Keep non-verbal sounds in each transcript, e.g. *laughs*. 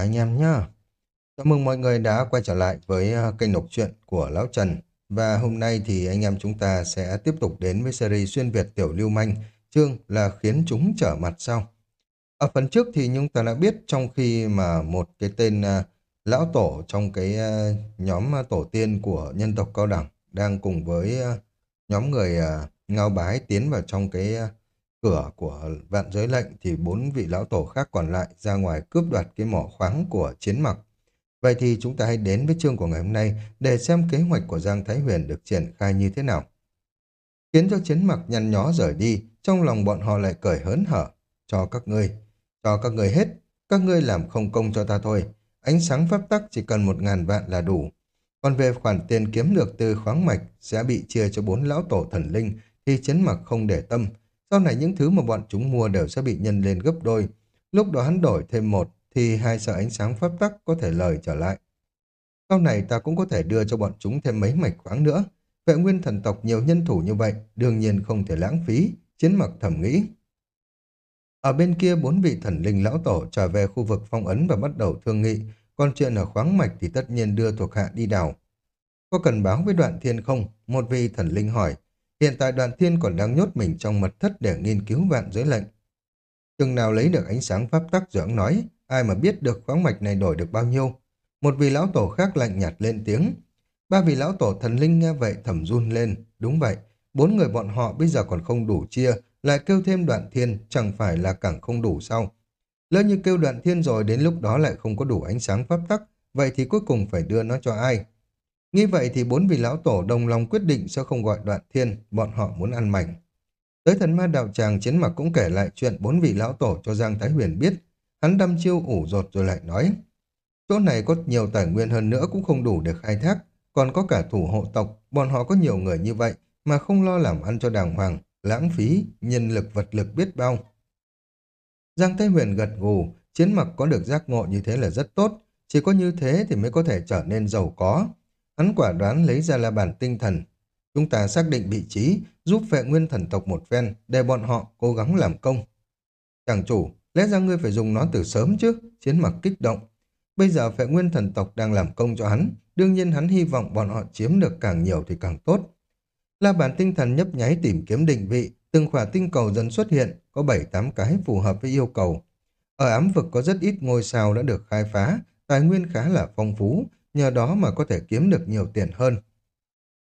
cả anh em nhá. Chào mừng mọi người đã quay trở lại với à, kênh đọc truyện của Lão Trần. Và hôm nay thì anh em chúng ta sẽ tiếp tục đến với series xuyên Việt tiểu lưu manh, chương là khiến chúng trở mặt sau. Ở phần trước thì chúng ta đã biết trong khi mà một cái tên uh, lão tổ trong cái uh, nhóm tổ tiên của nhân tộc cao đẳng đang cùng với uh, nhóm người ngao bái tiến vào trong cái cửa của vạn giới lệnh thì bốn vị lão tổ khác còn lại ra ngoài cướp đoạt cái mỏ khoáng của chiến mặc. Vậy thì chúng ta hãy đến với chương của ngày hôm nay để xem kế hoạch của Giang Thái Huyền được triển khai như thế nào. Khiến cho chiến mặc nhăn nhó rời đi, trong lòng bọn họ lại cởi hớn hở. Cho các ngươi, cho các ngươi hết, các ngươi làm không công cho ta thôi. Ánh sáng pháp tắc chỉ cần một ngàn vạn là đủ. Còn về khoản tiền kiếm được từ khoáng mạch sẽ bị chia cho bốn lão tổ thần linh thì chiến mặc không để tâm, sau này những thứ mà bọn chúng mua đều sẽ bị nhân lên gấp đôi. Lúc đó hắn đổi thêm một, thì hai sợi ánh sáng pháp tắc có thể lời trở lại. Sau này ta cũng có thể đưa cho bọn chúng thêm mấy mạch khoáng nữa. Vệ nguyên thần tộc nhiều nhân thủ như vậy, đương nhiên không thể lãng phí, chiến mặc thầm nghĩ. Ở bên kia bốn vị thần linh lão tổ trở về khu vực phong ấn và bắt đầu thương nghị, còn chuyện ở khoáng mạch thì tất nhiên đưa thuộc hạ đi đào. Có cần báo với đoạn thiên không? Một vị thần linh hỏi, Hiện tại đoàn thiên còn đang nhốt mình trong mật thất để nghiên cứu vạn giới lệnh. Chừng nào lấy được ánh sáng pháp tắc dưỡng nói, ai mà biết được khoáng mạch này đổi được bao nhiêu. Một vị lão tổ khác lạnh nhạt lên tiếng. Ba vị lão tổ thần linh nghe vậy thầm run lên. Đúng vậy, bốn người bọn họ bây giờ còn không đủ chia, lại kêu thêm đoạn thiên, chẳng phải là càng không đủ sao. Lỡ như kêu đoạn thiên rồi đến lúc đó lại không có đủ ánh sáng pháp tắc, vậy thì cuối cùng phải đưa nó cho ai? Nghĩ vậy thì bốn vị lão tổ đồng lòng quyết định sẽ không gọi đoạn thiên, bọn họ muốn ăn mảnh. Tới thần ma đạo tràng chiến mặc cũng kể lại chuyện bốn vị lão tổ cho Giang Thái Huyền biết. Hắn đâm chiêu ủ rột rồi lại nói. Chỗ này có nhiều tài nguyên hơn nữa cũng không đủ để khai thác. Còn có cả thủ hộ tộc, bọn họ có nhiều người như vậy mà không lo làm ăn cho đàng hoàng, lãng phí, nhân lực vật lực biết bao. Giang Thái Huyền gật gù, chiến mặc có được giác ngộ như thế là rất tốt. Chỉ có như thế thì mới có thể trở nên giàu có. Hắn quả đoán lấy ra la bàn tinh thần. Chúng ta xác định vị trí, giúp vệ nguyên thần tộc một phen, để bọn họ cố gắng làm công. Chàng chủ, lẽ ra ngươi phải dùng nó từ sớm chứ, chiến mặc kích động. Bây giờ vệ nguyên thần tộc đang làm công cho hắn, đương nhiên hắn hy vọng bọn họ chiếm được càng nhiều thì càng tốt. La bàn tinh thần nhấp nháy tìm kiếm định vị, từng khỏa tinh cầu dần xuất hiện, có 7-8 cái phù hợp với yêu cầu. Ở ám vực có rất ít ngôi sao đã được khai phá, tài nguyên khá là phong phú, nhờ đó mà có thể kiếm được nhiều tiền hơn.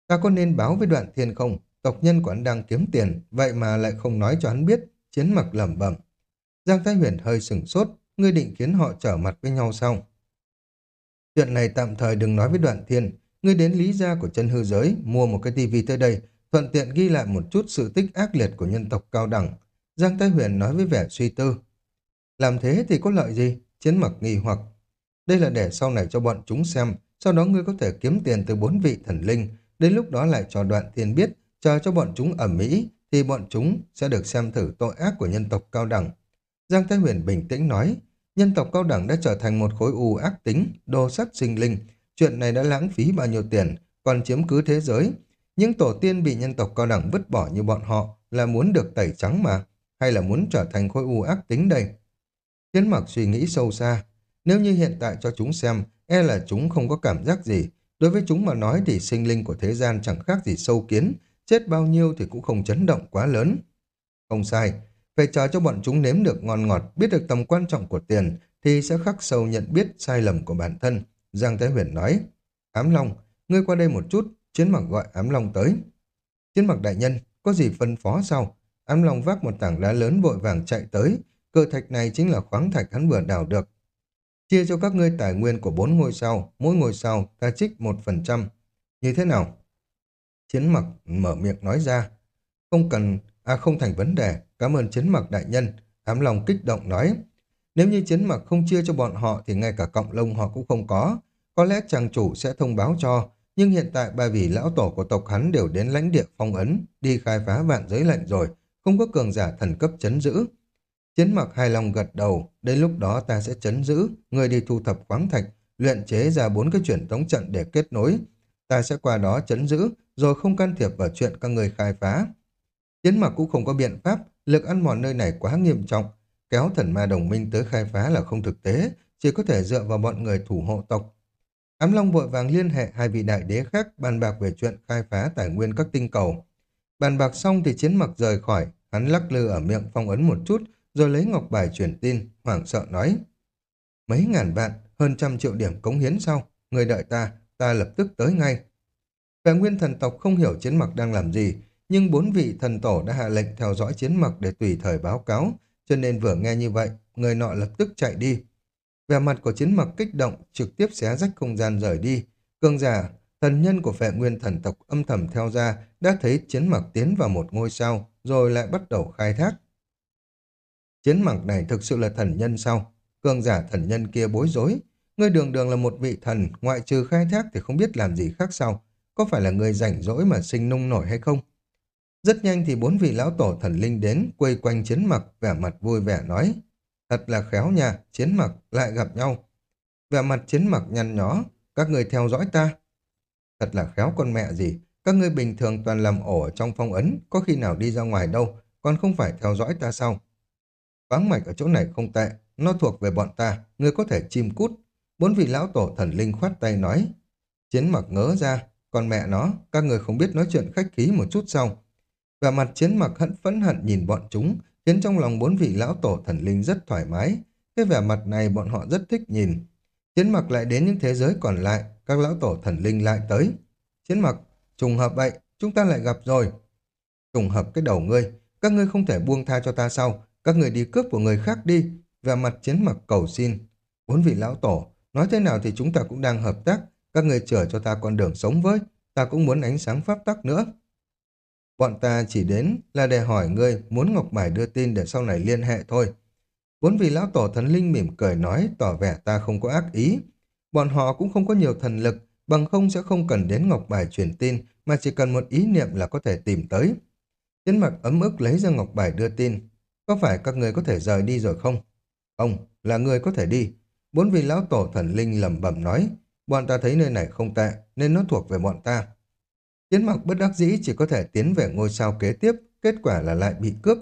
Ta có nên báo với đoạn thiên không? Tộc nhân của hắn đang kiếm tiền, vậy mà lại không nói cho hắn biết, chiến mặc lẩm bẩm. Giang Thái Huyền hơi sừng sốt, ngươi định khiến họ trở mặt với nhau sao? Chuyện này tạm thời đừng nói với đoạn thiên, ngươi đến lý gia của chân hư giới, mua một cái tivi tới đây, thuận tiện ghi lại một chút sự tích ác liệt của nhân tộc cao đẳng. Giang Thái Huyền nói với vẻ suy tư. Làm thế thì có lợi gì? Chiến mặc nghi hoặc đây là để sau này cho bọn chúng xem, sau đó ngươi có thể kiếm tiền từ bốn vị thần linh, đến lúc đó lại cho đoạn thiên biết, chờ cho bọn chúng ở Mỹ, thì bọn chúng sẽ được xem thử tội ác của nhân tộc cao đẳng. Giang Thái Huyền bình tĩnh nói, nhân tộc cao đẳng đã trở thành một khối u ác tính, đồ sắt sinh linh, chuyện này đã lãng phí bao nhiêu tiền, còn chiếm cứ thế giới. Những tổ tiên bị nhân tộc cao đẳng vứt bỏ như bọn họ là muốn được tẩy trắng mà, hay là muốn trở thành khối u ác tính đây? Thiên mặc suy nghĩ sâu xa, nếu như hiện tại cho chúng xem, e là chúng không có cảm giác gì. Đối với chúng mà nói thì sinh linh của thế gian chẳng khác gì sâu kiến, chết bao nhiêu thì cũng không chấn động quá lớn. Không sai, phải chờ cho bọn chúng nếm được ngon ngọt, biết được tầm quan trọng của tiền, thì sẽ khắc sâu nhận biết sai lầm của bản thân. Giang Thái Huyền nói, Ám Long, ngươi qua đây một chút, chiến mặc gọi Ám Long tới. Chiến mặc đại nhân, có gì phân phó sao? Ám Long vác một tảng đá lớn vội vàng chạy tới, cơ thạch này chính là khoáng thạch hắn vừa đào được, Chia cho các ngươi tài nguyên của bốn ngôi sao, mỗi ngôi sao ta trích một phần trăm. Như thế nào? Chiến mặc mở miệng nói ra. Không cần, à không thành vấn đề, cảm ơn chiến mặc đại nhân. Ám lòng kích động nói. Nếu như chiến mặc không chia cho bọn họ thì ngay cả cộng lông họ cũng không có. Có lẽ chàng chủ sẽ thông báo cho, nhưng hiện tại ba vị lão tổ của tộc hắn đều đến lãnh địa phong ấn, đi khai phá vạn giới lệnh rồi, không có cường giả thần cấp chấn giữ. Chiến mặc hài lòng gật đầu, đến lúc đó ta sẽ chấn giữ, người đi thu thập khoáng thạch, luyện chế ra bốn cái truyền tống trận để kết nối. Ta sẽ qua đó chấn giữ, rồi không can thiệp vào chuyện các người khai phá. Chiến mặc cũng không có biện pháp, lực ăn mòn nơi này quá nghiêm trọng. Kéo thần ma đồng minh tới khai phá là không thực tế, chỉ có thể dựa vào bọn người thủ hộ tộc. Ám Long vội vàng liên hệ hai vị đại đế khác bàn bạc về chuyện khai phá tài nguyên các tinh cầu. Bàn bạc xong thì chiến mặc rời khỏi, hắn lắc lư ở miệng phong ấn một chút, rồi lấy ngọc bài truyền tin, hoảng sợ nói. Mấy ngàn vạn, hơn trăm triệu điểm cống hiến sau, người đợi ta, ta lập tức tới ngay. Vệ nguyên thần tộc không hiểu chiến mặc đang làm gì, nhưng bốn vị thần tổ đã hạ lệnh theo dõi chiến mặc để tùy thời báo cáo, cho nên vừa nghe như vậy, người nọ lập tức chạy đi. Vẻ mặt của chiến mặc kích động, trực tiếp xé rách không gian rời đi. Cương giả, thần nhân của vệ nguyên thần tộc âm thầm theo ra, đã thấy chiến mặc tiến vào một ngôi sao, rồi lại bắt đầu khai thác. Chiến mặc này thực sự là thần nhân sao? Cương giả thần nhân kia bối rối. Ngươi đường đường là một vị thần, ngoại trừ khai thác thì không biết làm gì khác sao. Có phải là người rảnh rỗi mà sinh nung nổi hay không? Rất nhanh thì bốn vị lão tổ thần linh đến, quây quanh chiến mặc, vẻ mặt vui vẻ nói. Thật là khéo nha, chiến mặc lại gặp nhau. Vẻ mặt chiến mặc nhăn nhó, các người theo dõi ta. Thật là khéo con mẹ gì, các ngươi bình thường toàn làm ổ ở trong phong ấn, có khi nào đi ra ngoài đâu, còn không phải theo dõi ta sao? Khoáng mạch ở chỗ này không tệ, nó thuộc về bọn ta, ngươi có thể chim cút. Bốn vị lão tổ thần linh khoát tay nói. Chiến mặc ngớ ra, còn mẹ nó, các người không biết nói chuyện khách khí một chút sao? Và mặt chiến mặc hận phẫn hận nhìn bọn chúng, khiến trong lòng bốn vị lão tổ thần linh rất thoải mái. Cái vẻ mặt này bọn họ rất thích nhìn. Chiến mặc lại đến những thế giới còn lại, các lão tổ thần linh lại tới. Chiến mặc, trùng hợp vậy, chúng ta lại gặp rồi. Trùng hợp cái đầu ngươi, các ngươi không thể buông tha cho ta sao? Các người đi cướp của người khác đi. và mặt chiến mặc cầu xin. Bốn vị lão tổ, nói thế nào thì chúng ta cũng đang hợp tác. Các người chở cho ta con đường sống với. Ta cũng muốn ánh sáng pháp tắc nữa. Bọn ta chỉ đến là để hỏi ngươi muốn Ngọc Bài đưa tin để sau này liên hệ thôi. Bốn vị lão tổ thần linh mỉm cười nói tỏ vẻ ta không có ác ý. Bọn họ cũng không có nhiều thần lực, bằng không sẽ không cần đến Ngọc Bài truyền tin mà chỉ cần một ý niệm là có thể tìm tới. Tiến mặc ấm ức lấy ra Ngọc Bài đưa tin. Có phải các người có thể rời đi rồi không? Ông, là người có thể đi. Bốn vị lão tổ thần linh lẩm bẩm nói, bọn ta thấy nơi này không tệ, nên nó thuộc về bọn ta. chiến mặc bất đắc dĩ chỉ có thể tiến về ngôi sao kế tiếp, kết quả là lại bị cướp.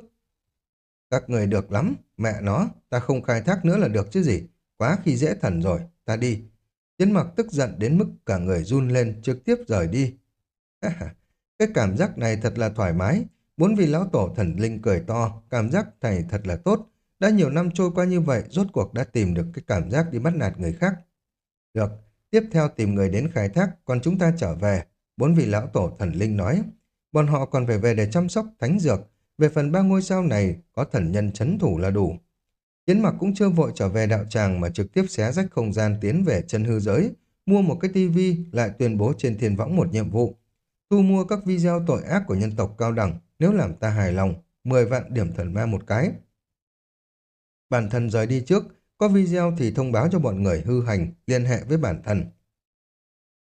Các người được lắm, mẹ nó, ta không khai thác nữa là được chứ gì. Quá khi dễ thần rồi, ta đi. chiến mặc tức giận đến mức cả người run lên, trực tiếp rời đi. *laughs* Cái cảm giác này thật là thoải mái. Bốn vị lão tổ thần linh cười to, cảm giác thầy thật là tốt. Đã nhiều năm trôi qua như vậy, rốt cuộc đã tìm được cái cảm giác đi bắt nạt người khác. Được, tiếp theo tìm người đến khai thác, còn chúng ta trở về. Bốn vị lão tổ thần linh nói, bọn họ còn phải về để chăm sóc thánh dược. Về phần ba ngôi sao này, có thần nhân chấn thủ là đủ. chiến mặc cũng chưa vội trở về đạo tràng mà trực tiếp xé rách không gian tiến về chân hư giới, mua một cái tivi lại tuyên bố trên thiên võng một nhiệm vụ. Thu mua các video tội ác của nhân tộc cao đẳng, nếu làm ta hài lòng, 10 vạn điểm thần ma một cái. Bản thân rời đi trước, có video thì thông báo cho bọn người hư hành, liên hệ với bản thân.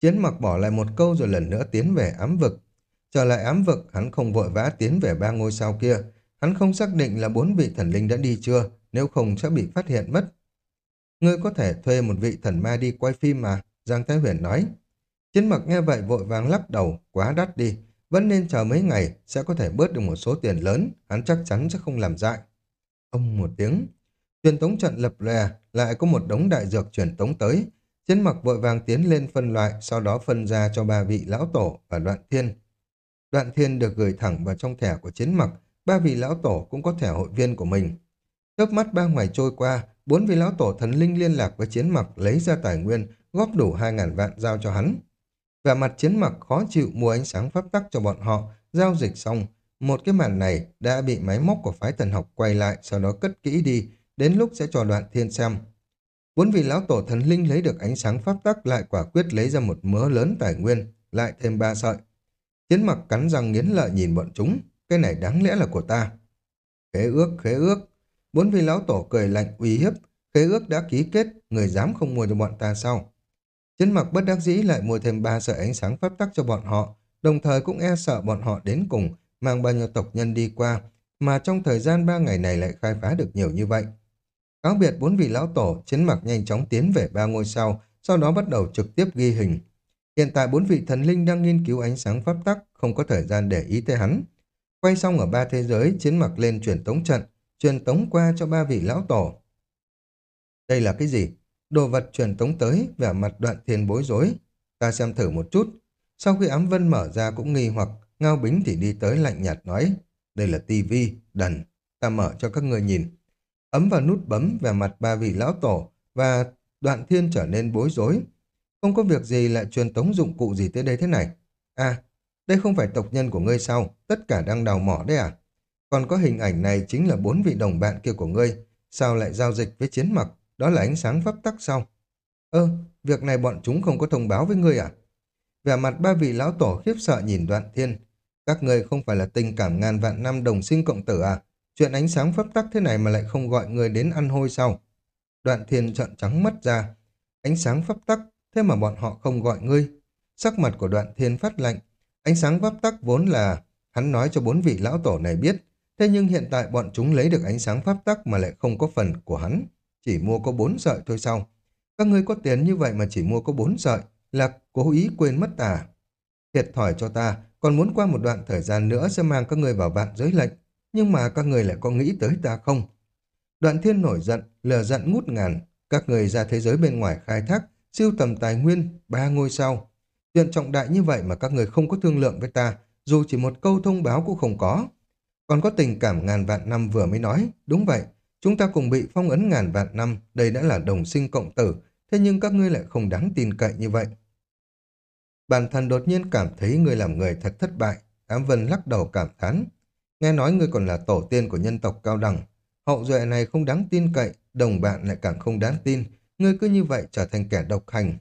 Chiến mặc bỏ lại một câu rồi lần nữa tiến về ám vực. Trở lại ám vực, hắn không vội vã tiến về ba ngôi sao kia. Hắn không xác định là bốn vị thần linh đã đi chưa, nếu không sẽ bị phát hiện mất. Ngươi có thể thuê một vị thần ma đi quay phim mà, Giang Thái Huyền nói. Chiến mặc nghe vậy vội vàng lắc đầu, quá đắt đi. Vẫn nên chờ mấy ngày, sẽ có thể bớt được một số tiền lớn, hắn chắc chắn sẽ không làm dại. Ông một tiếng, truyền tống trận lập lè, lại có một đống đại dược truyền tống tới, Chiến mặc vội vàng tiến lên phân loại, sau đó phân ra cho ba vị lão tổ và đoạn thiên. Đoạn thiên được gửi thẳng vào trong thẻ của chiến mặc, ba vị lão tổ cũng có thẻ hội viên của mình. Chớp mắt ba ngày trôi qua, bốn vị lão tổ thần linh liên lạc với chiến mặc lấy ra tài nguyên, góp đủ hai ngàn vạn giao cho hắn vẻ mặt chiến mặc khó chịu mua ánh sáng pháp tắc cho bọn họ, giao dịch xong. Một cái màn này đã bị máy móc của phái thần học quay lại, sau đó cất kỹ đi, đến lúc sẽ cho đoạn thiên xem. Bốn vị lão tổ thần linh lấy được ánh sáng pháp tắc lại quả quyết lấy ra một mớ lớn tài nguyên, lại thêm ba sợi. Chiến mặc cắn răng nghiến lợi nhìn bọn chúng, cái này đáng lẽ là của ta. Khế ước, khế ước. Bốn vị lão tổ cười lạnh uy hiếp, khế ước đã ký kết, người dám không mua cho bọn ta sao? Chiến mặc bất đắc dĩ lại mua thêm ba sợi ánh sáng pháp tắc cho bọn họ, đồng thời cũng e sợ bọn họ đến cùng, mang bao nhiêu tộc nhân đi qua, mà trong thời gian ba ngày này lại khai phá được nhiều như vậy. Cáo biệt bốn vị lão tổ, chiến mặc nhanh chóng tiến về ba ngôi sao, sau đó bắt đầu trực tiếp ghi hình. Hiện tại bốn vị thần linh đang nghiên cứu ánh sáng pháp tắc, không có thời gian để ý tới hắn. Quay xong ở ba thế giới, chiến mặc lên truyền tống trận, truyền tống qua cho ba vị lão tổ. Đây là cái gì? Đồ vật truyền tống tới, vẻ mặt đoạn thiên bối rối. Ta xem thử một chút. Sau khi ám vân mở ra cũng nghi hoặc, Ngao Bính thì đi tới lạnh nhạt nói, đây là tivi, đần, ta mở cho các người nhìn. Ấm vào nút bấm về mặt ba vị lão tổ và đoạn thiên trở nên bối rối. Không có việc gì lại truyền tống dụng cụ gì tới đây thế này. À, đây không phải tộc nhân của ngươi sao? Tất cả đang đào mỏ đấy à? Còn có hình ảnh này chính là bốn vị đồng bạn kia của ngươi. Sao lại giao dịch với chiến mặc? Đó là ánh sáng pháp tắc sao? Ơ, việc này bọn chúng không có thông báo với ngươi à? Vẻ mặt ba vị lão tổ khiếp sợ nhìn đoạn thiên. Các ngươi không phải là tình cảm ngàn vạn năm đồng sinh cộng tử à? Chuyện ánh sáng pháp tắc thế này mà lại không gọi người đến ăn hôi sao? Đoạn thiên trợn trắng mắt ra. Ánh sáng pháp tắc, thế mà bọn họ không gọi ngươi. Sắc mặt của đoạn thiên phát lạnh. Ánh sáng pháp tắc vốn là hắn nói cho bốn vị lão tổ này biết. Thế nhưng hiện tại bọn chúng lấy được ánh sáng pháp tắc mà lại không có phần của hắn. Chỉ mua có bốn sợi thôi sao? Các ngươi có tiền như vậy mà chỉ mua có bốn sợi là cố ý quên mất à? Thiệt thòi cho ta, còn muốn qua một đoạn thời gian nữa sẽ mang các ngươi vào vạn giới lệnh. Nhưng mà các người lại có nghĩ tới ta không? Đoạn thiên nổi giận, lờ giận ngút ngàn. Các người ra thế giới bên ngoài khai thác, siêu tầm tài nguyên, ba ngôi sao. Chuyện trọng đại như vậy mà các người không có thương lượng với ta, dù chỉ một câu thông báo cũng không có. Còn có tình cảm ngàn vạn năm vừa mới nói, đúng vậy, chúng ta cùng bị phong ấn ngàn vạn năm, đây đã là đồng sinh cộng tử, thế nhưng các ngươi lại không đáng tin cậy như vậy. Bản thân đột nhiên cảm thấy người làm người thật thất bại, Ám Vân lắc đầu cảm thán. Nghe nói ngươi còn là tổ tiên của nhân tộc cao đẳng, hậu duệ này không đáng tin cậy, đồng bạn lại càng không đáng tin, ngươi cứ như vậy trở thành kẻ độc hành.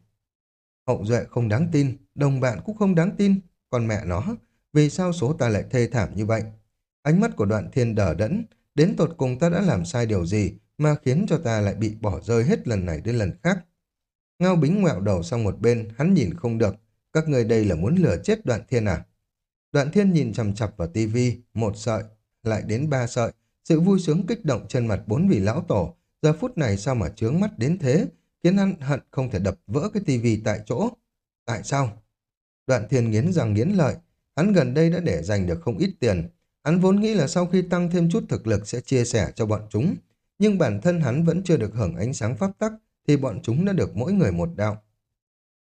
Hậu duệ không đáng tin, đồng bạn cũng không đáng tin, còn mẹ nó, vì sao số ta lại thê thảm như vậy? Ánh mắt của đoạn thiên đờ đẫn, đến tột cùng ta đã làm sai điều gì mà khiến cho ta lại bị bỏ rơi hết lần này đến lần khác. Ngao bính ngoẹo đầu sang một bên, hắn nhìn không được, các người đây là muốn lừa chết đoạn thiên à? Đoạn thiên nhìn chằm chặp vào tivi, một sợi, lại đến ba sợi, sự vui sướng kích động trên mặt bốn vị lão tổ, giờ phút này sao mà trướng mắt đến thế, khiến hắn hận không thể đập vỡ cái tivi tại chỗ. Tại sao? Đoạn thiên nghiến răng nghiến lợi, hắn gần đây đã để dành được không ít tiền, Hắn vốn nghĩ là sau khi tăng thêm chút thực lực sẽ chia sẻ cho bọn chúng, nhưng bản thân hắn vẫn chưa được hưởng ánh sáng pháp tắc, thì bọn chúng đã được mỗi người một đạo.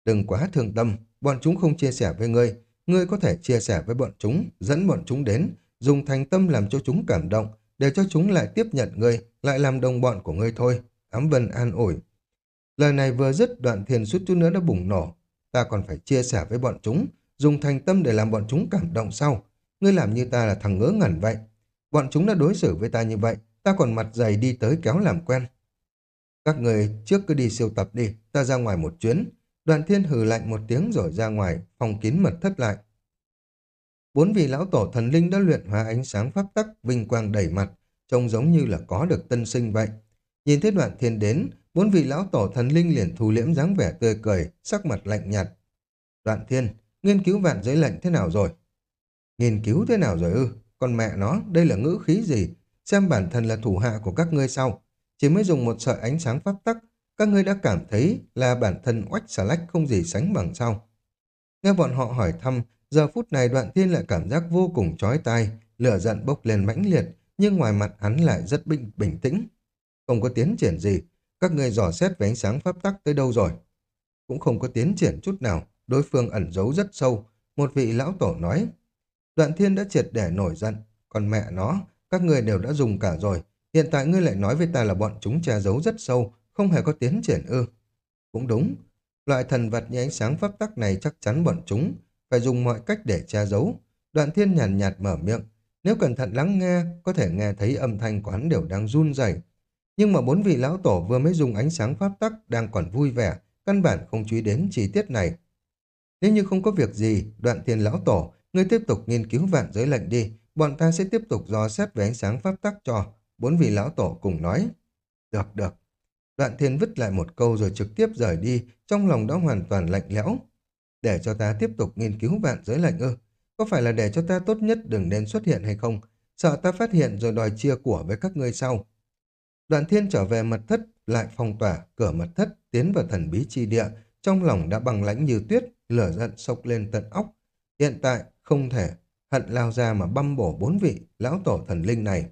Đừng quá thương tâm, bọn chúng không chia sẻ với ngươi, ngươi có thể chia sẻ với bọn chúng, dẫn bọn chúng đến, dùng thành tâm làm cho chúng cảm động, để cho chúng lại tiếp nhận ngươi, lại làm đồng bọn của ngươi thôi. Ám Vân an ủi. Lời này vừa dứt đoạn thiền suốt chút nữa đã bùng nổ. Ta còn phải chia sẻ với bọn chúng, dùng thành tâm để làm bọn chúng cảm động sau. Ngươi làm như ta là thằng ngớ ngẩn vậy. Bọn chúng đã đối xử với ta như vậy, ta còn mặt dày đi tới kéo làm quen. Các người trước cứ đi siêu tập đi, ta ra ngoài một chuyến. Đoàn thiên hừ lạnh một tiếng rồi ra ngoài, phòng kín mật thất lại. Bốn vị lão tổ thần linh đã luyện hóa ánh sáng pháp tắc, vinh quang đầy mặt, trông giống như là có được tân sinh vậy. Nhìn thấy đoạn thiên đến, bốn vị lão tổ thần linh liền thu liễm dáng vẻ tươi cười, sắc mặt lạnh nhạt. Đoạn thiên, nghiên cứu vạn giới lệnh thế nào rồi? Nghiên cứu thế nào rồi ư? Con mẹ nó, đây là ngữ khí gì? Xem bản thân là thủ hạ của các ngươi sau. Chỉ mới dùng một sợi ánh sáng pháp tắc, các ngươi đã cảm thấy là bản thân oách xà lách không gì sánh bằng sau. Nghe bọn họ hỏi thăm, giờ phút này đoạn thiên lại cảm giác vô cùng chói tai, lửa giận bốc lên mãnh liệt, nhưng ngoài mặt hắn lại rất bình, bình tĩnh. Không có tiến triển gì, các ngươi dò xét về ánh sáng pháp tắc tới đâu rồi? Cũng không có tiến triển chút nào, đối phương ẩn giấu rất sâu. Một vị lão tổ nói, Đoạn thiên đã triệt để nổi giận. Còn mẹ nó, các người đều đã dùng cả rồi. Hiện tại ngươi lại nói với ta là bọn chúng che giấu rất sâu, không hề có tiến triển ư. Cũng đúng. Loại thần vật như ánh sáng pháp tắc này chắc chắn bọn chúng phải dùng mọi cách để che giấu. Đoạn thiên nhàn nhạt, nhạt mở miệng. Nếu cẩn thận lắng nghe, có thể nghe thấy âm thanh của hắn đều đang run rẩy. Nhưng mà bốn vị lão tổ vừa mới dùng ánh sáng pháp tắc đang còn vui vẻ, căn bản không chú ý đến chi tiết này. Nếu như không có việc gì, đoạn thiên lão tổ Ngươi tiếp tục nghiên cứu vạn giới lệnh đi, bọn ta sẽ tiếp tục dò xét về ánh sáng pháp tắc cho. Bốn vị lão tổ cùng nói. Được, được. Đoạn thiên vứt lại một câu rồi trực tiếp rời đi, trong lòng đã hoàn toàn lạnh lẽo. Để cho ta tiếp tục nghiên cứu vạn giới lệnh ư? Có phải là để cho ta tốt nhất đừng nên xuất hiện hay không? Sợ ta phát hiện rồi đòi chia của với các ngươi sau. Đoạn thiên trở về mật thất, lại phong tỏa, cửa mật thất, tiến vào thần bí chi địa, trong lòng đã bằng lãnh như tuyết, lửa giận sộc lên tận óc. Hiện tại, không thể hận lao ra mà băm bổ bốn vị lão tổ thần linh này.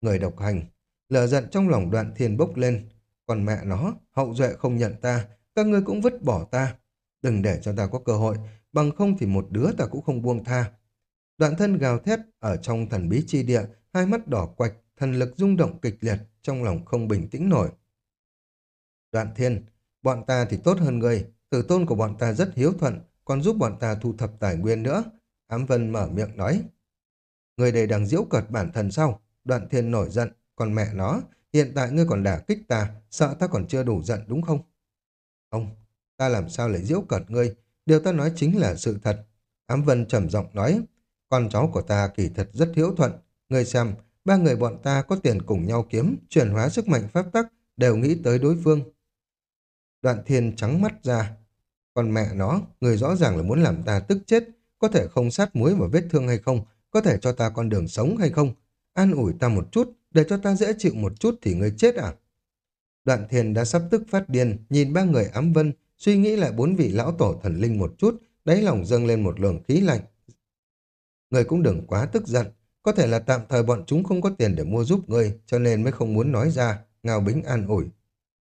Người độc hành, lờ giận trong lòng đoạn thiên bốc lên. Còn mẹ nó, hậu duệ không nhận ta, các ngươi cũng vứt bỏ ta. Đừng để cho ta có cơ hội, bằng không thì một đứa ta cũng không buông tha. Đoạn thân gào thét ở trong thần bí chi địa, hai mắt đỏ quạch, thần lực rung động kịch liệt, trong lòng không bình tĩnh nổi. Đoạn thiên, bọn ta thì tốt hơn ngươi, tử tôn của bọn ta rất hiếu thuận, còn giúp bọn ta thu thập tài nguyên nữa. Ám Vân mở miệng nói. Người đây đang diễu cợt bản thân sau. Đoạn thiên nổi giận, còn mẹ nó, hiện tại ngươi còn đả kích ta, sợ ta còn chưa đủ giận đúng không? Ông, ta làm sao lại diễu cợt ngươi? Điều ta nói chính là sự thật. Ám Vân trầm giọng nói, con cháu của ta kỳ thật rất hiếu thuận. Ngươi xem, ba người bọn ta có tiền cùng nhau kiếm, chuyển hóa sức mạnh pháp tắc, đều nghĩ tới đối phương. Đoạn thiên trắng mắt ra. Còn mẹ nó, người rõ ràng là muốn làm ta tức chết, có thể không sát muối vào vết thương hay không, có thể cho ta con đường sống hay không. An ủi ta một chút, để cho ta dễ chịu một chút thì người chết à? Đoạn Thiền đã sắp tức phát điên, nhìn ba người ám vân, suy nghĩ lại bốn vị lão tổ thần linh một chút, đáy lòng dâng lên một luồng khí lạnh. Người cũng đừng quá tức giận, có thể là tạm thời bọn chúng không có tiền để mua giúp ngươi, cho nên mới không muốn nói ra, Ngao Bính an ủi.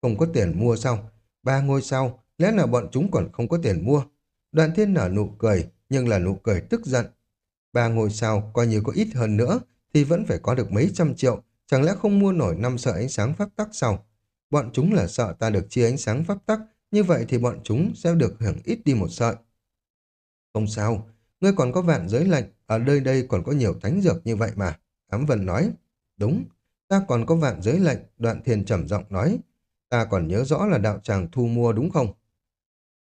Không có tiền mua sao? Ba ngôi sao, lẽ nào bọn chúng còn không có tiền mua? Đoạn thiên nở nụ cười, nhưng là nụ cười tức giận. Ba ngôi sao, coi như có ít hơn nữa, thì vẫn phải có được mấy trăm triệu, chẳng lẽ không mua nổi năm sợi ánh sáng pháp tắc sao? Bọn chúng là sợ ta được chia ánh sáng pháp tắc, như vậy thì bọn chúng sẽ được hưởng ít đi một sợi. Không sao, ngươi còn có vạn giới lệnh, ở nơi đây còn có nhiều thánh dược như vậy mà. Ám Vân nói, đúng, ta còn có vạn giới lệnh, đoạn thiền trầm giọng nói, ta còn nhớ rõ là đạo tràng thu mua đúng không?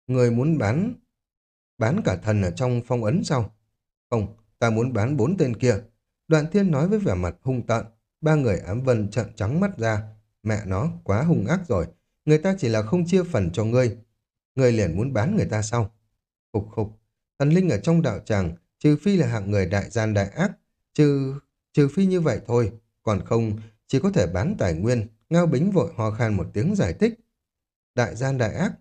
Người muốn bán, bán cả thần ở trong phong ấn sao? Không, ta muốn bán bốn tên kia. Đoạn thiên nói với vẻ mặt hung tợn, ba người ám vân trợn trắng mắt ra. Mẹ nó, quá hung ác rồi, người ta chỉ là không chia phần cho ngươi. Ngươi liền muốn bán người ta sao? Khục khục, thần linh ở trong đạo tràng, trừ phi là hạng người đại gian đại ác, trừ, trừ phi như vậy thôi, còn không, chỉ có thể bán tài nguyên, ngao bính vội ho khan một tiếng giải thích. Đại gian đại ác,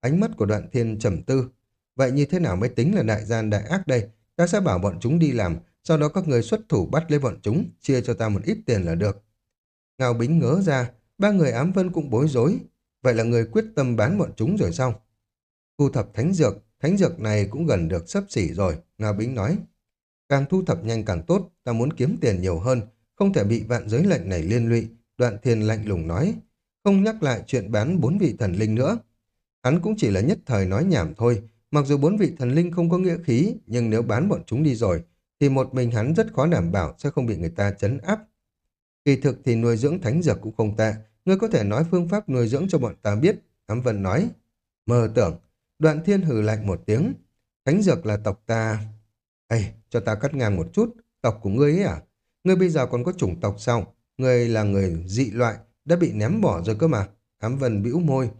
ánh mắt của đoạn thiên trầm tư, vậy như thế nào mới tính là đại gian đại ác đây? Ta sẽ bảo bọn chúng đi làm, sau đó các người xuất thủ bắt lấy bọn chúng, chia cho ta một ít tiền là được. Ngao bính ngớ ra, ba người ám vân cũng bối rối, vậy là người quyết tâm bán bọn chúng rồi sao? Thu thập thánh dược, thánh dược này cũng gần được sắp xỉ rồi, Ngao bính nói. Càng thu thập nhanh càng tốt, ta muốn kiếm tiền nhiều hơn, không thể bị vạn giới lệnh này liên lụy, đoạn thiên lạnh lùng nói. Không nhắc lại chuyện bán bốn vị thần linh nữa. Hắn cũng chỉ là nhất thời nói nhảm thôi, mặc dù bốn vị thần linh không có nghĩa khí, nhưng nếu bán bọn chúng đi rồi, thì một mình hắn rất khó đảm bảo sẽ không bị người ta chấn áp. Kỳ thực thì nuôi dưỡng thánh dược cũng không tệ, ngươi có thể nói phương pháp nuôi dưỡng cho bọn ta biết, Ám Vân nói. Mơ tưởng, đoạn thiên hừ lạnh một tiếng, thánh dược là tộc ta... Ê, cho ta cắt ngang một chút, tộc của ngươi ấy à? Ngươi bây giờ còn có chủng tộc sao? Ngươi là người dị loại, đã bị ném bỏ rồi cơ mà. Ám Vân bĩu môi.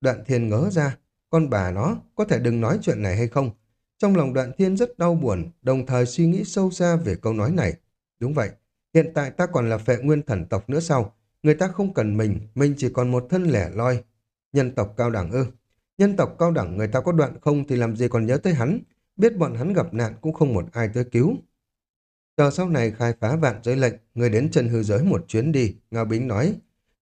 Đoạn thiên ngớ ra, con bà nó, có thể đừng nói chuyện này hay không? Trong lòng đoạn thiên rất đau buồn, đồng thời suy nghĩ sâu xa về câu nói này. Đúng vậy, hiện tại ta còn là phệ nguyên thần tộc nữa sao? Người ta không cần mình, mình chỉ còn một thân lẻ loi. Nhân tộc cao đẳng ư? Nhân tộc cao đẳng người ta có đoạn không thì làm gì còn nhớ tới hắn? Biết bọn hắn gặp nạn cũng không một ai tới cứu. Chờ sau này khai phá vạn giới lệnh, người đến chân hư giới một chuyến đi, Ngao Bính nói.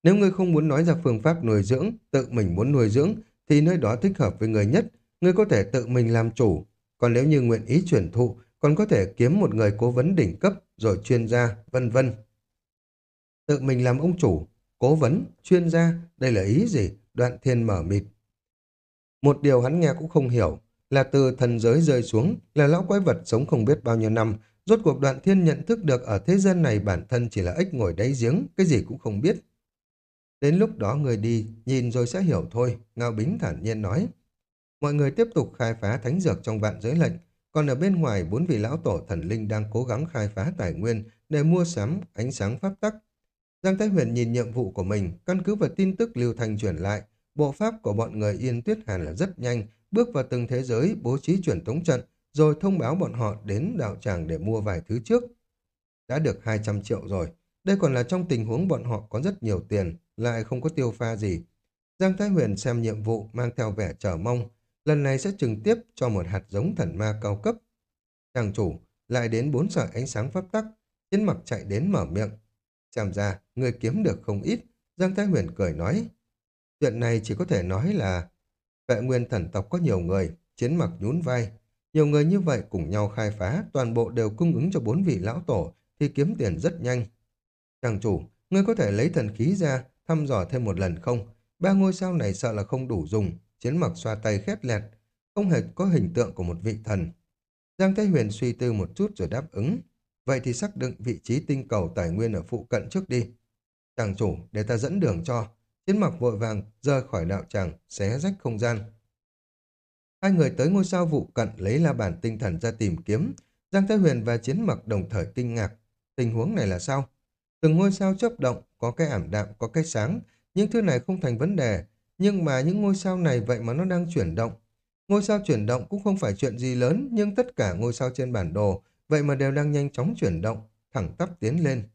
Nếu ngươi không muốn nói ra phương pháp nuôi dưỡng, tự mình muốn nuôi dưỡng, thì nơi đó thích hợp với người nhất, người có thể tự mình làm chủ, còn nếu như nguyện ý chuyển thụ, còn có thể kiếm một người cố vấn đỉnh cấp, rồi chuyên gia, vân vân. Tự mình làm ông chủ, cố vấn, chuyên gia, đây là ý gì? Đoạn thiên mở mịt. Một điều hắn nghe cũng không hiểu, là từ thần giới rơi xuống, là lão quái vật sống không biết bao nhiêu năm, rốt cuộc đoạn thiên nhận thức được ở thế gian này bản thân chỉ là ếch ngồi đáy giếng, cái gì cũng không biết. Đến lúc đó người đi, nhìn rồi sẽ hiểu thôi, Ngao Bính thản nhiên nói. Mọi người tiếp tục khai phá thánh dược trong vạn giới lệnh, còn ở bên ngoài bốn vị lão tổ thần linh đang cố gắng khai phá tài nguyên để mua sắm ánh sáng pháp tắc. Giang Thái Huyền nhìn nhiệm vụ của mình, căn cứ vào tin tức lưu thành truyền lại, bộ pháp của bọn người Yên Tuyết Hàn là rất nhanh, bước vào từng thế giới bố trí truyền tống trận, rồi thông báo bọn họ đến đạo tràng để mua vài thứ trước. Đã được 200 triệu rồi, đây còn là trong tình huống bọn họ có rất nhiều tiền, lại không có tiêu pha gì. Giang Thái Huyền xem nhiệm vụ mang theo vẻ chờ mong, lần này sẽ trực tiếp cho một hạt giống thần ma cao cấp. Chàng chủ lại đến bốn sợi ánh sáng pháp tắc, chiến mặc chạy đến mở miệng. Xem ra, người kiếm được không ít, Giang Thái Huyền cười nói, Chuyện này chỉ có thể nói là vệ nguyên thần tộc có nhiều người, chiến mặc nhún vai. Nhiều người như vậy cùng nhau khai phá, toàn bộ đều cung ứng cho bốn vị lão tổ, thì kiếm tiền rất nhanh. Chàng chủ, ngươi có thể lấy thần khí ra, thăm dò thêm một lần không? Ba ngôi sao này sợ là không đủ dùng, chiến mặc xoa tay khét lẹt, không hề có hình tượng của một vị thần. Giang Thái Huyền suy tư một chút rồi đáp ứng. Vậy thì xác định vị trí tinh cầu tài nguyên ở phụ cận trước đi. Chàng chủ, để ta dẫn đường cho. Chiến mặc vội vàng, rời khỏi đạo tràng, xé rách không gian. Hai người tới ngôi sao vụ cận lấy la bàn tinh thần ra tìm kiếm. Giang Thái Huyền và Chiến mặc đồng thời kinh ngạc. Tình huống này là sao? Từng ngôi sao chớp động, có cái ảm đạm, có cái sáng. Những thứ này không thành vấn đề. Nhưng mà những ngôi sao này vậy mà nó đang chuyển động. Ngôi sao chuyển động cũng không phải chuyện gì lớn, nhưng tất cả ngôi sao trên bản đồ vậy mà đều đang nhanh chóng chuyển động, thẳng tắp tiến lên.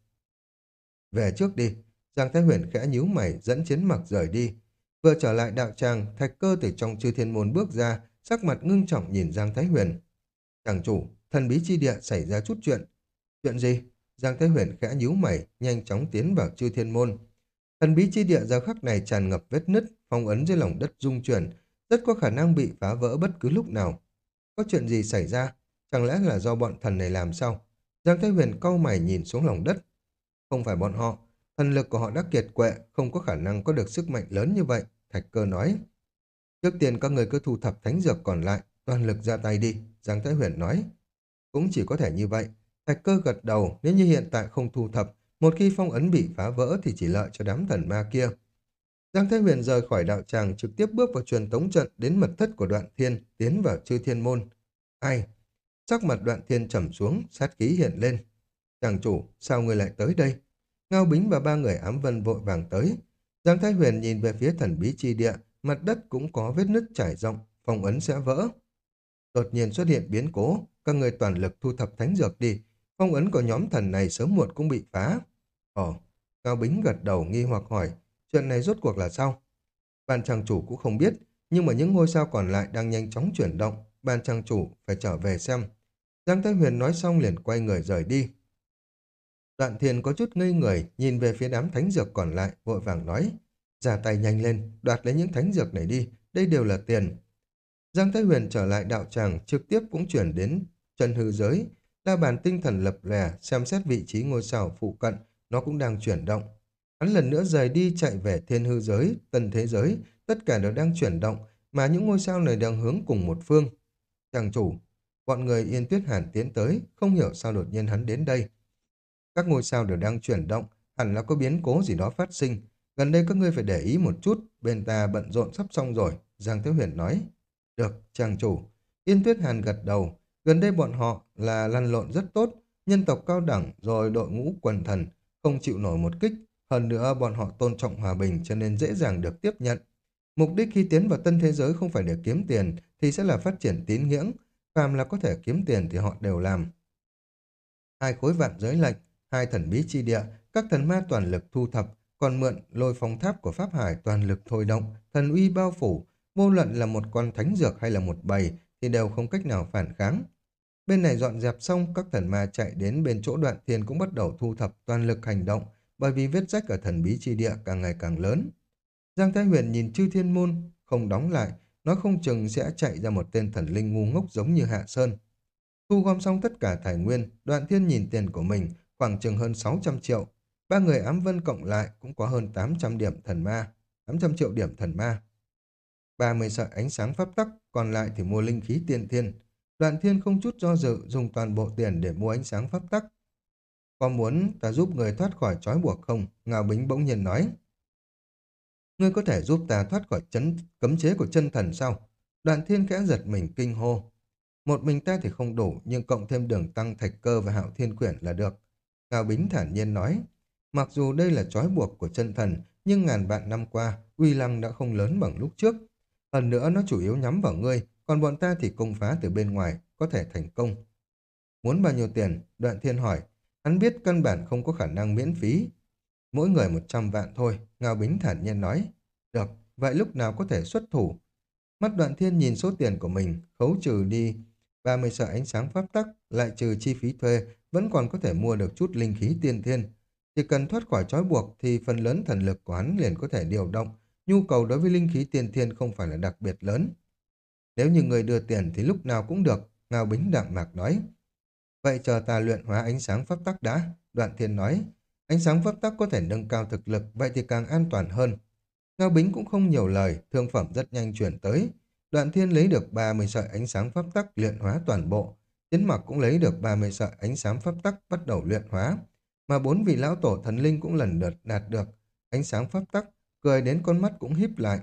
Về trước đi, Giang Thái Huyền khẽ nhíu mày dẫn chiến mặc rời đi. Vừa trở lại đạo tràng, thạch cơ từ trong chư thiên môn bước ra, sắc mặt ngưng trọng nhìn Giang Thái Huyền. Chàng chủ, thần bí chi địa xảy ra chút chuyện. Chuyện gì? Giang Thái Huyền khẽ nhíu mày, nhanh chóng tiến vào chư thiên môn. Thần bí chi địa giờ khắc này tràn ngập vết nứt, phong ấn dưới lòng đất rung chuyển, rất có khả năng bị phá vỡ bất cứ lúc nào. Có chuyện gì xảy ra? Chẳng lẽ là do bọn thần này làm sao? Giang Thái Huyền cau mày nhìn xuống lòng đất. Không phải bọn họ, thần lực của họ đã kiệt quệ, không có khả năng có được sức mạnh lớn như vậy, Thạch Cơ nói. Trước tiên các người cứ thu thập thánh dược còn lại, toàn lực ra tay đi, Giang Thái Huyền nói. Cũng chỉ có thể như vậy. Thạch Cơ gật đầu, nếu như hiện tại không thu thập, một khi phong ấn bị phá vỡ thì chỉ lợi cho đám thần ma kia. Giang Thái Huyền rời khỏi đạo tràng trực tiếp bước vào truyền tống trận đến mật thất của đoạn thiên, tiến vào chư thiên môn. Ai? Sắc mặt đoạn thiên trầm xuống, sát khí hiện lên. Chàng chủ, sao người lại tới đây? Ngao Bính và ba người ám vân vội vàng tới. Giang Thái Huyền nhìn về phía thần bí chi địa, mặt đất cũng có vết nứt trải rộng, phong ấn sẽ vỡ. Đột nhiên xuất hiện biến cố, các người toàn lực thu thập thánh dược đi, phong ấn của nhóm thần này sớm muộn cũng bị phá. Ồ, cao Bính gật đầu nghi hoặc hỏi, chuyện này rốt cuộc là sao? Ban chàng chủ cũng không biết, nhưng mà những ngôi sao còn lại đang nhanh chóng chuyển động, ban trang chủ phải trở về xem. Giang Thái Huyền nói xong liền quay người rời đi. Đoạn thiền có chút ngây người, nhìn về phía đám thánh dược còn lại, vội vàng nói, ra tay nhanh lên, đoạt lấy những thánh dược này đi, đây đều là tiền. Giang Thái Huyền trở lại đạo tràng, trực tiếp cũng chuyển đến chân hư giới, la bàn tinh thần lập lè, xem xét vị trí ngôi sao phụ cận, nó cũng đang chuyển động. Hắn lần nữa rời đi chạy về thiên hư giới, tân thế giới, tất cả đều đang chuyển động, mà những ngôi sao này đang hướng cùng một phương. Chàng chủ, bọn người Yên Tuyết Hàn tiến tới, không hiểu sao đột nhiên hắn đến đây. Các ngôi sao đều đang chuyển động, hẳn là có biến cố gì đó phát sinh. Gần đây các ngươi phải để ý một chút, bên ta bận rộn sắp xong rồi, Giang Thế Huyền nói. Được, chàng chủ. Yên Tuyết Hàn gật đầu, gần đây bọn họ là lăn lộn rất tốt, nhân tộc cao đẳng rồi đội ngũ quần thần, không chịu nổi một kích. Hơn nữa bọn họ tôn trọng hòa bình cho nên dễ dàng được tiếp nhận. Mục đích khi tiến vào tân thế giới không phải để kiếm tiền thì sẽ là phát triển tín ngưỡng. Phàm là có thể kiếm tiền thì họ đều làm. Hai khối vạn giới lệnh, hai thần bí chi địa, các thần ma toàn lực thu thập, còn mượn lôi phong tháp của Pháp Hải toàn lực thôi động, thần uy bao phủ, vô luận là một con thánh dược hay là một bầy thì đều không cách nào phản kháng. Bên này dọn dẹp xong, các thần ma chạy đến bên chỗ đoạn thiên cũng bắt đầu thu thập toàn lực hành động, bởi vì vết rách ở thần bí chi địa càng ngày càng lớn. Giang Thái Huyền nhìn chư thiên môn, không đóng lại, nó không chừng sẽ chạy ra một tên thần linh ngu ngốc giống như Hạ Sơn. Thu gom xong tất cả tài nguyên, đoạn thiên nhìn tiền của mình, khoảng chừng hơn 600 triệu. Ba người ám vân cộng lại cũng có hơn 800 điểm thần ma, 800 triệu điểm thần ma. 30 sợi ánh sáng pháp tắc, còn lại thì mua linh khí tiên thiên. Đoạn thiên không chút do dự dùng toàn bộ tiền để mua ánh sáng pháp tắc. Có muốn ta giúp người thoát khỏi trói buộc không? Ngào Bính bỗng nhiên nói. Ngươi có thể giúp ta thoát khỏi chấn cấm chế của chân thần sao? đoạn thiên khẽ giật mình kinh hô. Một mình ta thì không đủ, nhưng cộng thêm đường tăng thạch cơ và hạo thiên quyển là được. Ngao Bính thản nhiên nói, mặc dù đây là trói buộc của chân thần, nhưng ngàn vạn năm qua, uy lăng đã không lớn bằng lúc trước. Hơn nữa nó chủ yếu nhắm vào ngươi, còn bọn ta thì công phá từ bên ngoài, có thể thành công. Muốn bao nhiêu tiền? Đoạn thiên hỏi. Hắn biết căn bản không có khả năng miễn phí, Mỗi người một trăm vạn thôi, Ngao Bính thản nhiên nói. Được, vậy lúc nào có thể xuất thủ? Mắt đoạn thiên nhìn số tiền của mình, khấu trừ đi 30 sợi ánh sáng pháp tắc, lại trừ chi phí thuê, vẫn còn có thể mua được chút linh khí tiên thiên. Chỉ cần thoát khỏi trói buộc thì phần lớn thần lực của hắn liền có thể điều động, nhu cầu đối với linh khí tiền thiên không phải là đặc biệt lớn. Nếu như người đưa tiền thì lúc nào cũng được, Ngao Bính đạm mạc nói. Vậy chờ ta luyện hóa ánh sáng pháp tắc đã, Đoạn Thiên nói. Ánh sáng pháp tắc có thể nâng cao thực lực, vậy thì càng an toàn hơn. Ngao Bính cũng không nhiều lời, thương phẩm rất nhanh chuyển tới. Đoạn Thiên lấy được 30 sợi ánh sáng pháp tắc luyện hóa toàn bộ. tiến mặc cũng lấy được 30 sợi ánh sáng pháp tắc bắt đầu luyện hóa. Mà bốn vị lão tổ thần linh cũng lần lượt đạt được ánh sáng pháp tắc, cười đến con mắt cũng híp lại.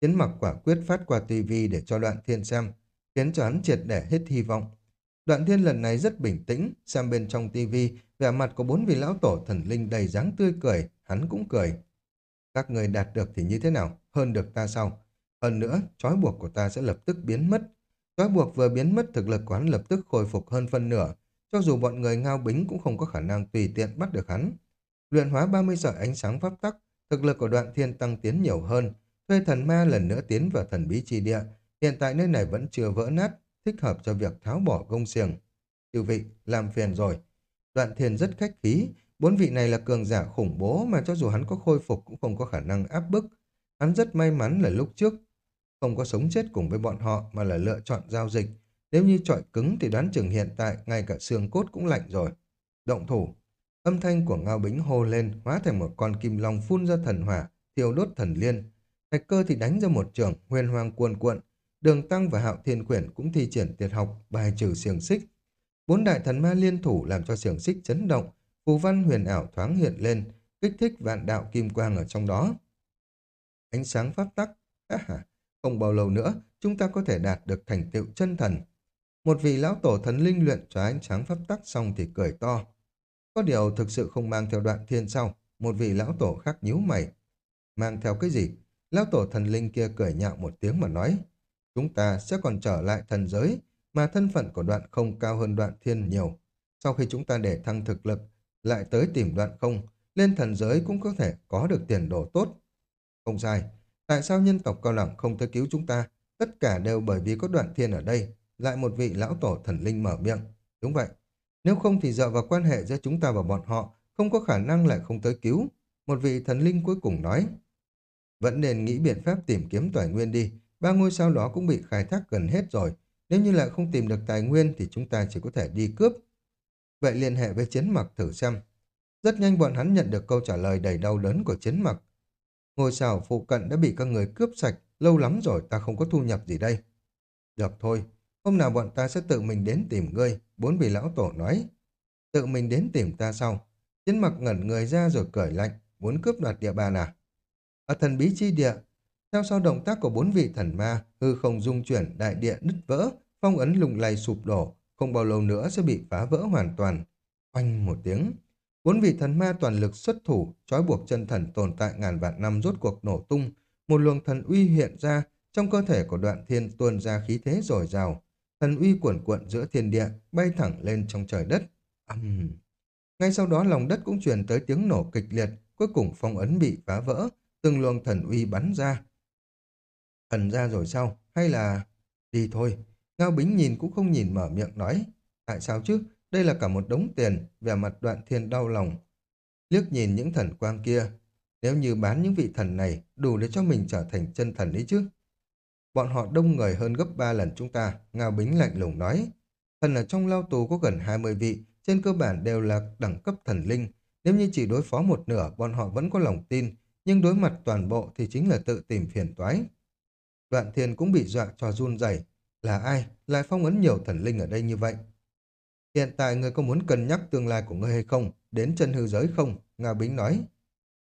Chiến mặc quả quyết phát qua tivi để cho đoạn thiên xem, khiến cho hắn triệt để hết hy vọng. Đoạn thiên lần này rất bình tĩnh, xem bên trong tivi, vẻ mặt của bốn vị lão tổ thần linh đầy dáng tươi cười, hắn cũng cười. Các người đạt được thì như thế nào, hơn được ta sao? Hơn nữa, trói buộc của ta sẽ lập tức biến mất. Trói buộc vừa biến mất thực lực của hắn lập tức khôi phục hơn phân nửa, cho dù bọn người ngao bính cũng không có khả năng tùy tiện bắt được hắn. Luyện hóa 30 sợi ánh sáng pháp tắc, thực lực của đoạn thiên tăng tiến nhiều hơn, thuê thần ma lần nữa tiến vào thần bí chi địa. Hiện tại nơi này vẫn chưa vỡ nát, thích hợp cho việc tháo bỏ gông xiềng. Chư vị, làm phiền rồi. Đoạn thiên rất khách khí, bốn vị này là cường giả khủng bố mà cho dù hắn có khôi phục cũng không có khả năng áp bức. Hắn rất may mắn là lúc trước không có sống chết cùng với bọn họ mà là lựa chọn giao dịch. Nếu như trọi cứng thì đoán chừng hiện tại ngay cả xương cốt cũng lạnh rồi. Động thủ. Âm thanh của Ngao Bính hô lên hóa thành một con kim long phun ra thần hỏa, thiêu đốt thần liên. Thạch cơ thì đánh ra một trường, huyền hoàng cuồn cuộn. Đường Tăng và Hạo Thiên Quyển cũng thi triển tuyệt học bài trừ xiềng xích. Bốn đại thần ma liên thủ làm cho xiềng xích chấn động, phù văn huyền ảo thoáng hiện lên, kích thích vạn đạo kim quang ở trong đó. Ánh sáng pháp tắc, không bao lâu nữa chúng ta có thể đạt được thành tựu chân thần. Một vị lão tổ thần linh luyện cho ánh sáng pháp tắc xong thì cười to. Có điều thực sự không mang theo đoạn thiên sau, một vị lão tổ khác nhíu mày. Mang theo cái gì? Lão tổ thần linh kia cười nhạo một tiếng mà nói. Chúng ta sẽ còn trở lại thần giới, mà thân phận của đoạn không cao hơn đoạn thiên nhiều. Sau khi chúng ta để thăng thực lực, lại tới tìm đoạn không, lên thần giới cũng có thể có được tiền đồ tốt. Không sai, tại sao nhân tộc cao lẳng không tới cứu chúng ta? Tất cả đều bởi vì có đoạn thiên ở đây, lại một vị lão tổ thần linh mở miệng. Đúng vậy, nếu không thì dựa vào quan hệ giữa chúng ta và bọn họ, không có khả năng lại không tới cứu. Một vị thần linh cuối cùng nói. Vẫn nên nghĩ biện pháp tìm kiếm tài nguyên đi. Ba ngôi sao đó cũng bị khai thác gần hết rồi. Nếu như lại không tìm được tài nguyên thì chúng ta chỉ có thể đi cướp. Vậy liên hệ với chiến mặc thử xem. Rất nhanh bọn hắn nhận được câu trả lời đầy đau đớn của chiến mặc. Ngôi sao phụ cận đã bị các người cướp sạch. Lâu lắm rồi ta không có thu nhập gì đây. Được thôi, Hôm nào bọn ta sẽ tự mình đến tìm ngươi, bốn vị lão tổ nói. Tự mình đến tìm ta sau. Chiến mặc ngẩn người ra rồi cởi lạnh, muốn cướp đoạt địa bàn à? Ở thần bí chi địa, theo sau động tác của bốn vị thần ma, hư không dung chuyển, đại địa nứt vỡ, phong ấn lùng lay sụp đổ, không bao lâu nữa sẽ bị phá vỡ hoàn toàn. Oanh một tiếng, bốn vị thần ma toàn lực xuất thủ, trói buộc chân thần tồn tại ngàn vạn năm rốt cuộc nổ tung, một luồng thần uy hiện ra, trong cơ thể của đoạn thiên tuôn ra khí thế dồi dào, thần uy cuộn cuộn giữa thiên địa, bay thẳng lên trong trời đất. Âm... Ngay sau đó lòng đất cũng truyền tới tiếng nổ kịch liệt, cuối cùng phong ấn bị phá vỡ, từng luồng thần uy bắn ra. Thần ra rồi sao? Hay là... Đi thôi. Ngao Bính nhìn cũng không nhìn mở miệng nói. Tại sao chứ? Đây là cả một đống tiền, vẻ mặt đoạn thiên đau lòng. Liếc nhìn những thần quang kia, nếu như bán những vị thần này đủ để cho mình trở thành chân thần ấy chứ. Bọn họ đông người hơn gấp 3 lần chúng ta, Ngao Bính lạnh lùng nói. Thần ở trong lao tù có gần 20 vị, trên cơ bản đều là đẳng cấp thần linh. Nếu như chỉ đối phó một nửa, bọn họ vẫn có lòng tin, nhưng đối mặt toàn bộ thì chính là tự tìm phiền toái. Đoạn thiên cũng bị dọa cho run rẩy Là ai? Lại phong ấn nhiều thần linh ở đây như vậy? Hiện tại người có muốn cân nhắc tương lai của ngươi hay không? Đến chân hư giới không? Ngao Bính nói.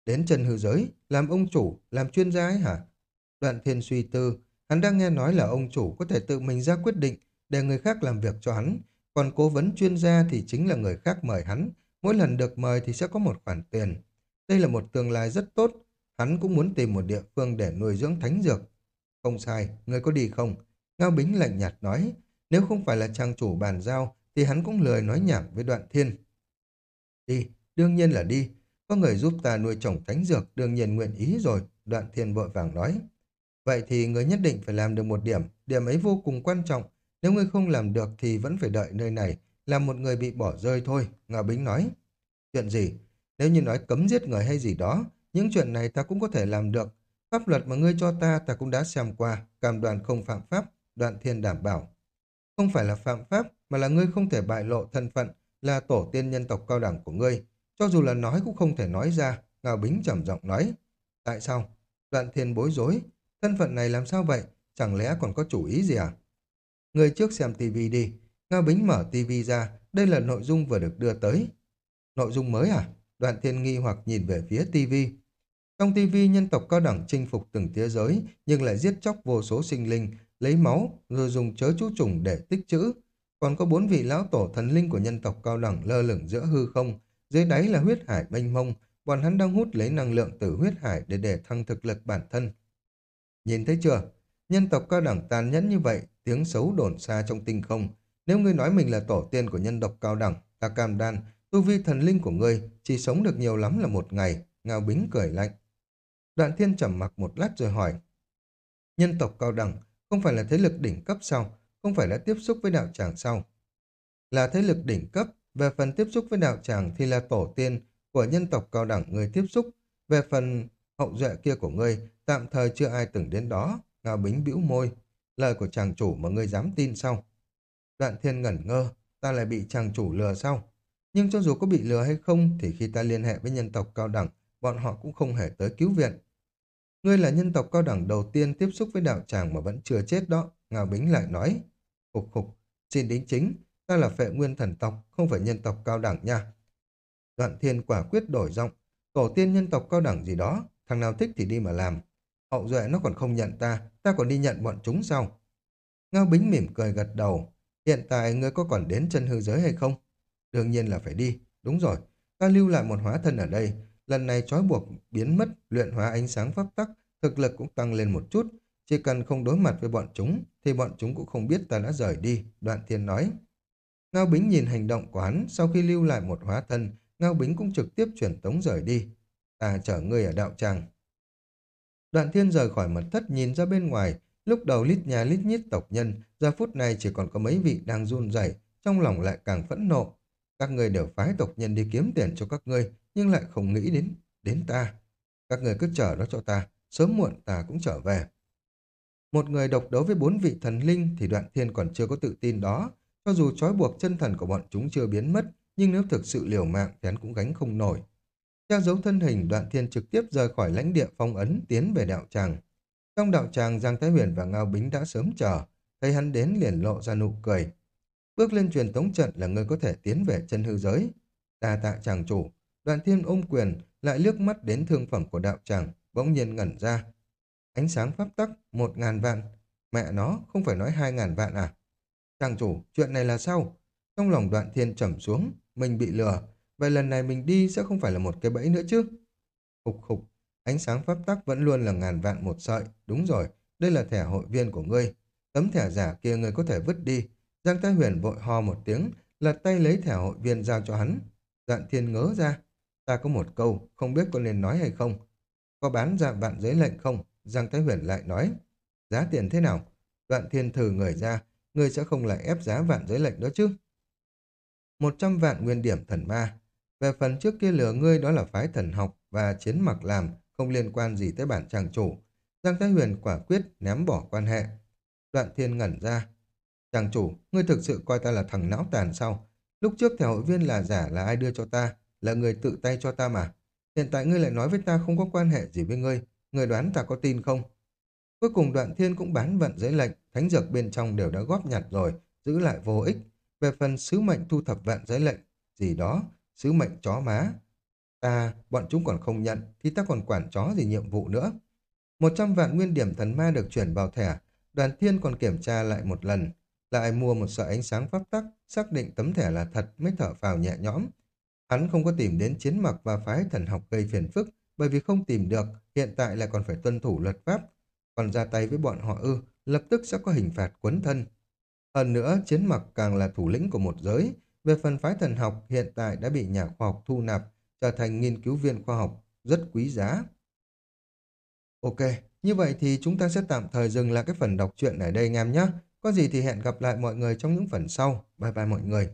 Đến chân hư giới? Làm ông chủ? Làm chuyên gia ấy hả? Đoạn thiên suy tư, Hắn đang nghe nói là ông chủ có thể tự mình ra quyết định để người khác làm việc cho hắn, còn cố vấn chuyên gia thì chính là người khác mời hắn, mỗi lần được mời thì sẽ có một khoản tiền. Đây là một tương lai rất tốt, hắn cũng muốn tìm một địa phương để nuôi dưỡng thánh dược. Không sai, người có đi không? Ngao Bính lạnh nhạt nói, nếu không phải là trang chủ bàn giao thì hắn cũng lười nói nhảm với đoạn thiên. Đi, đương nhiên là đi, có người giúp ta nuôi trồng thánh dược đương nhiên nguyện ý rồi, đoạn thiên vội vàng nói. Vậy thì người nhất định phải làm được một điểm, điểm ấy vô cùng quan trọng. Nếu ngươi không làm được thì vẫn phải đợi nơi này, làm một người bị bỏ rơi thôi, Ngạo Bính nói. Chuyện gì? Nếu như nói cấm giết người hay gì đó, những chuyện này ta cũng có thể làm được. Pháp luật mà ngươi cho ta, ta cũng đã xem qua, cam đoàn không phạm pháp, đoạn thiên đảm bảo. Không phải là phạm pháp, mà là ngươi không thể bại lộ thân phận, là tổ tiên nhân tộc cao đẳng của ngươi. Cho dù là nói cũng không thể nói ra, Ngao Bính trầm giọng nói. Tại sao? Đoạn thiên bối rối. Thân phận này làm sao vậy? Chẳng lẽ còn có chủ ý gì à? Người trước xem tivi đi. Ngao Bính mở tivi ra. Đây là nội dung vừa được đưa tới. Nội dung mới à? Đoạn thiên nghi hoặc nhìn về phía tivi. Trong tivi nhân tộc cao đẳng chinh phục từng thế giới nhưng lại giết chóc vô số sinh linh, lấy máu rồi dùng chớ chú trùng để tích trữ. Còn có bốn vị lão tổ thần linh của nhân tộc cao đẳng lơ lửng giữa hư không, dưới đáy là huyết hải mênh mông, bọn hắn đang hút lấy năng lượng từ huyết hải để để thăng thực lực bản thân. Nhìn thấy chưa? Nhân tộc cao đẳng tàn nhẫn như vậy, tiếng xấu đồn xa trong tinh không. Nếu ngươi nói mình là tổ tiên của nhân tộc cao đẳng, ta cam đoan, tu vi thần linh của ngươi chỉ sống được nhiều lắm là một ngày, ngao bính cười lạnh. Đoạn thiên trầm mặc một lát rồi hỏi. Nhân tộc cao đẳng không phải là thế lực đỉnh cấp sao? Không phải đã tiếp xúc với đạo tràng sao? Là thế lực đỉnh cấp, về phần tiếp xúc với đạo tràng thì là tổ tiên của nhân tộc cao đẳng người tiếp xúc. Về phần hậu duệ kia của ngươi, tạm thời chưa ai từng đến đó. Ngao Bính bĩu môi. Lời của chàng chủ mà ngươi dám tin sao? Đoạn thiên ngẩn ngơ, ta lại bị chàng chủ lừa sao? Nhưng cho dù có bị lừa hay không thì khi ta liên hệ với nhân tộc cao đẳng, bọn họ cũng không hề tới cứu viện. Ngươi là nhân tộc cao đẳng đầu tiên tiếp xúc với đạo tràng mà vẫn chưa chết đó. Ngao Bính lại nói. Khục khục, xin đính chính, ta là phệ nguyên thần tộc, không phải nhân tộc cao đẳng nha. Đoạn thiên quả quyết đổi giọng, tổ tiên nhân tộc cao đẳng gì đó, thằng nào thích thì đi mà làm. Hậu duệ nó còn không nhận ta, ta còn đi nhận bọn chúng sao? Ngao Bính mỉm cười gật đầu, hiện tại ngươi có còn đến chân hư giới hay không? Đương nhiên là phải đi, đúng rồi, ta lưu lại một hóa thân ở đây, lần này trói buộc biến mất, luyện hóa ánh sáng pháp tắc, thực lực cũng tăng lên một chút, chỉ cần không đối mặt với bọn chúng, thì bọn chúng cũng không biết ta đã rời đi, đoạn thiên nói. Ngao Bính nhìn hành động của hắn, sau khi lưu lại một hóa thân, Ngao Bính cũng trực tiếp chuyển tống rời đi. Ta chở ngươi ở đạo tràng. Đoạn thiên rời khỏi mật thất nhìn ra bên ngoài, lúc đầu lít nhà lít nhít tộc nhân, giờ phút này chỉ còn có mấy vị đang run rẩy, trong lòng lại càng phẫn nộ. Các ngươi đều phái tộc nhân đi kiếm tiền cho các ngươi, nhưng lại không nghĩ đến đến ta. Các người cứ chờ đó cho ta, sớm muộn ta cũng trở về. Một người độc đấu với bốn vị thần linh thì đoạn thiên còn chưa có tự tin đó. Cho dù trói buộc chân thần của bọn chúng chưa biến mất, nhưng nếu thực sự liều mạng thì hắn cũng gánh không nổi. Theo dấu thân hình, đoạn thiên trực tiếp rời khỏi lãnh địa phong ấn tiến về đạo tràng. Trong đạo tràng, Giang Thái Huyền và Ngao Bính đã sớm chờ, thấy hắn đến liền lộ ra nụ cười. Bước lên truyền tống trận là người có thể tiến về chân hư giới. Đa tạ chàng chủ, đoạn thiên ôm quyền, lại liếc mắt đến thương phẩm của đạo tràng, bỗng nhiên ngẩn ra. Ánh sáng pháp tắc, một ngàn vạn. Mẹ nó, không phải nói hai ngàn vạn à? Chàng chủ, chuyện này là sao? Trong lòng đoạn thiên trầm xuống, mình bị lừa. Vậy lần này mình đi sẽ không phải là một cái bẫy nữa chứ? Khục khục, ánh sáng pháp tắc vẫn luôn là ngàn vạn một sợi. Đúng rồi, đây là thẻ hội viên của ngươi. Tấm thẻ giả kia ngươi có thể vứt đi. Giang Thái Huyền vội ho một tiếng, lật tay lấy thẻ hội viên giao cho hắn. Đoạn thiên ngớ ra. Ta có một câu, không biết có nên nói hay không. Có bán dạng vạn giới lệnh không? Giang Thái Huyền lại nói. Giá tiền thế nào? Đoạn thiên thử người ra, người sẽ không lại ép giá vạn giới lệnh đó chứ. Một trăm vạn nguyên điểm thần ma. Về phần trước kia lừa ngươi đó là phái thần học và chiến mặc làm, không liên quan gì tới bản chàng chủ. Giang Thái Huyền quả quyết ném bỏ quan hệ. Đoạn thiên ngẩn ra. Chàng chủ, ngươi thực sự coi ta là thằng não tàn sao? Lúc trước thẻ hội viên là giả là ai đưa cho ta? Là người tự tay cho ta mà. Hiện tại ngươi lại nói với ta không có quan hệ gì với ngươi. Ngươi đoán ta có tin không? Cuối cùng đoạn thiên cũng bán vận giấy lệnh, thánh dược bên trong đều đã góp nhặt rồi, giữ lại vô ích. Về phần sứ mệnh thu thập vạn giấy lệnh, gì đó, sứ mệnh chó má. Ta, bọn chúng còn không nhận, thì ta còn quản chó gì nhiệm vụ nữa. Một trăm vạn nguyên điểm thần ma được chuyển vào thẻ, đoàn thiên còn kiểm tra lại một lần. Lại mua một sợi ánh sáng pháp tắc, xác định tấm thẻ là thật mới thở phào nhẹ nhõm. Hắn không có tìm đến chiến mặc và phái thần học gây phiền phức, bởi vì không tìm được, hiện tại lại còn phải tuân thủ luật pháp. Còn ra tay với bọn họ ư, lập tức sẽ có hình phạt quấn thân. Hơn nữa, chiến mặc càng là thủ lĩnh của một giới. Về phần phái thần học, hiện tại đã bị nhà khoa học thu nạp, trở thành nghiên cứu viên khoa học, rất quý giá. Ok, như vậy thì chúng ta sẽ tạm thời dừng lại cái phần đọc truyện ở đây anh em nhé. Có gì thì hẹn gặp lại mọi người trong những phần sau. Bye bye mọi người.